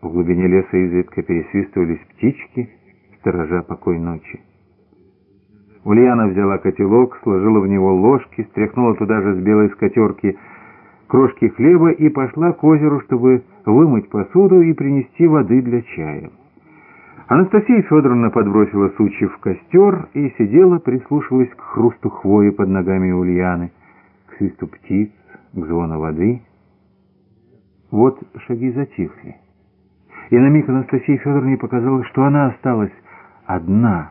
В глубине леса изредка пересвистывались птички, сторожа покой ночи. Ульяна взяла котелок, сложила в него ложки, стряхнула туда же с белой скатерки крошки хлеба и пошла к озеру, чтобы вымыть посуду и принести воды для чая. Анастасия Федоровна подбросила сучьев в костер и сидела, прислушиваясь к хрусту хвои под ногами Ульяны, к свисту птиц, к звону воды. Вот шаги затихли. И на миг Анастасии Федоровне показалось, что она осталась одна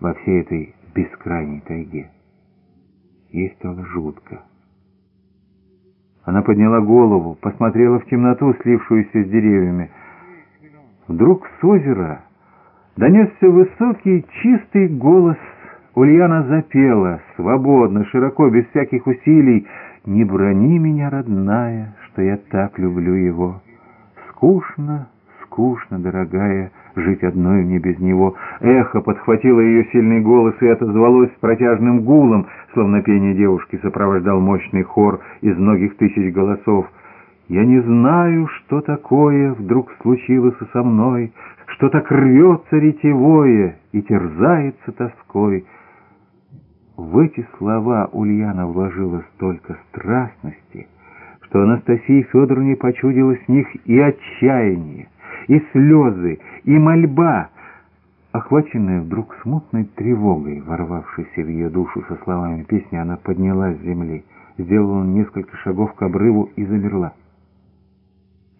во всей этой бескрайней тайге. Ей стало жутко. Она подняла голову, посмотрела в темноту, слившуюся с деревьями. Вдруг с озера донесся высокий, чистый голос. Ульяна запела, свободно, широко, без всяких усилий. «Не брони меня, родная, что я так люблю его». Скучно, скучно, дорогая, жить одной мне без него. Эхо подхватило ее сильный голос и отозвалось протяжным гулом, словно пение девушки сопровождал мощный хор из многих тысяч голосов. «Я не знаю, что такое вдруг случилось со мной, что так рвется ретевое и терзается тоской». В эти слова Ульяна вложила столько страстности, что Анастасии Федоровне почудилось в них и отчаяние, и слезы, и мольба. Охваченная вдруг смутной тревогой, ворвавшейся в ее душу со словами песни, она поднялась с земли, сделала несколько шагов к обрыву и замерла.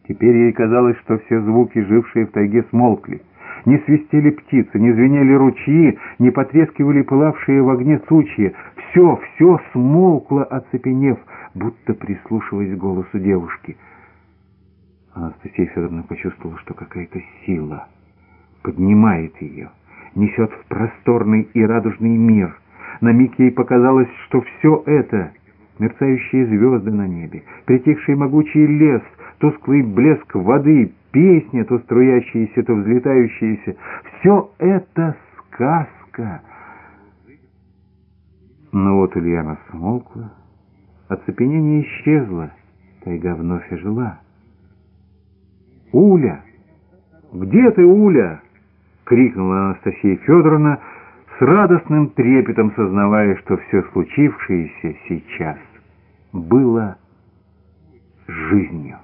Теперь ей казалось, что все звуки, жившие в тайге, смолкли. Не свистели птицы, не звенели ручьи, не потрескивали пылавшие в огне сучья. Все, все смолкло, оцепенев, будто прислушиваясь к голосу девушки. Анастасия Федоровна почувствовала, что какая-то сила поднимает ее, несет в просторный и радужный мир. На миг ей показалось, что все это — мерцающие звезды на небе, притихший могучий лес, тусклый блеск воды, песня, то струящаяся, то взлетающаяся — все это сказка. Но вот Ульяна смолкла, Оцепенение исчезло, тайга вновь ожила. «Уля! Где ты, Уля?» — крикнула Анастасия Федоровна с радостным трепетом, сознавая, что все случившееся сейчас было жизнью.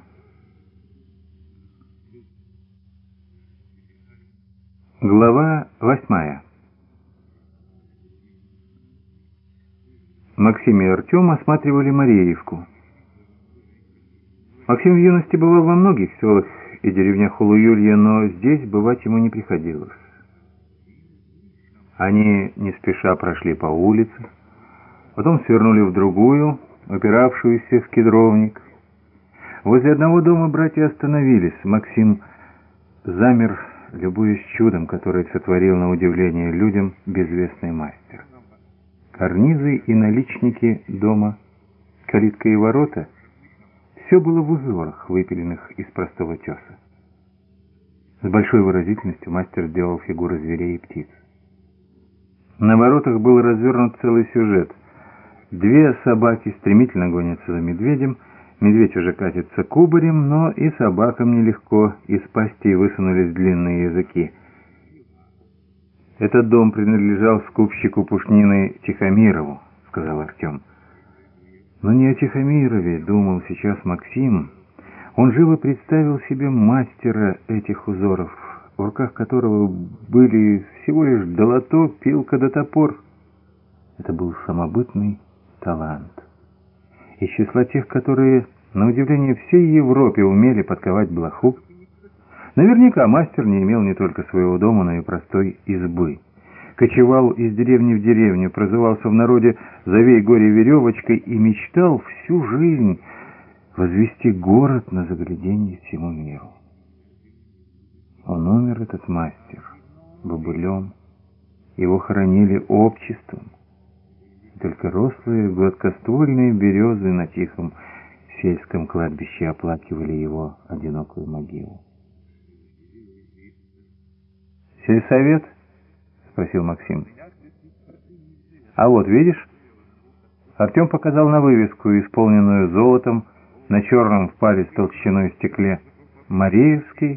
Глава восьмая Максим и Артем осматривали Мареевку. Максим в юности бывал во многих селах и деревнях Хулуюлья, но здесь бывать ему не приходилось. Они не спеша прошли по улице, потом свернули в другую, опиравшуюся в кедровник. Возле одного дома братья остановились. Максим замер, любуясь чудом, которое сотворил на удивление людям безвестный мастер. Карнизы и наличники дома, калитка и ворота — все было в узорах, выпиленных из простого теса. С большой выразительностью мастер сделал фигуры зверей и птиц. На воротах был развернут целый сюжет. Две собаки стремительно гонятся за медведем, медведь уже катится кубарем, но и собакам нелегко, из пасти высунулись длинные языки — «Этот дом принадлежал скупщику пушнины Тихомирову», — сказал Артем. Но не о Тихомирове думал сейчас Максим. Он живо представил себе мастера этих узоров, в руках которого были всего лишь долото, пилка да топор. Это был самобытный талант. Из числа тех, которые, на удивление всей Европе, умели подковать блоху, Наверняка мастер не имел не только своего дома, но и простой избы. Кочевал из деревни в деревню, прозывался в народе «Завей горе веревочкой» и мечтал всю жизнь возвести город на загляденье всему миру. Он умер, этот мастер, бобылем. Его хоронили обществом. только рослые гладкоствольные березы на тихом сельском кладбище оплакивали его одинокую могилу. «Сельсовет?» — спросил Максим. «А вот, видишь?» Артем показал на вывеску, исполненную золотом, на черном в паре с толщиной стекле. Мареевский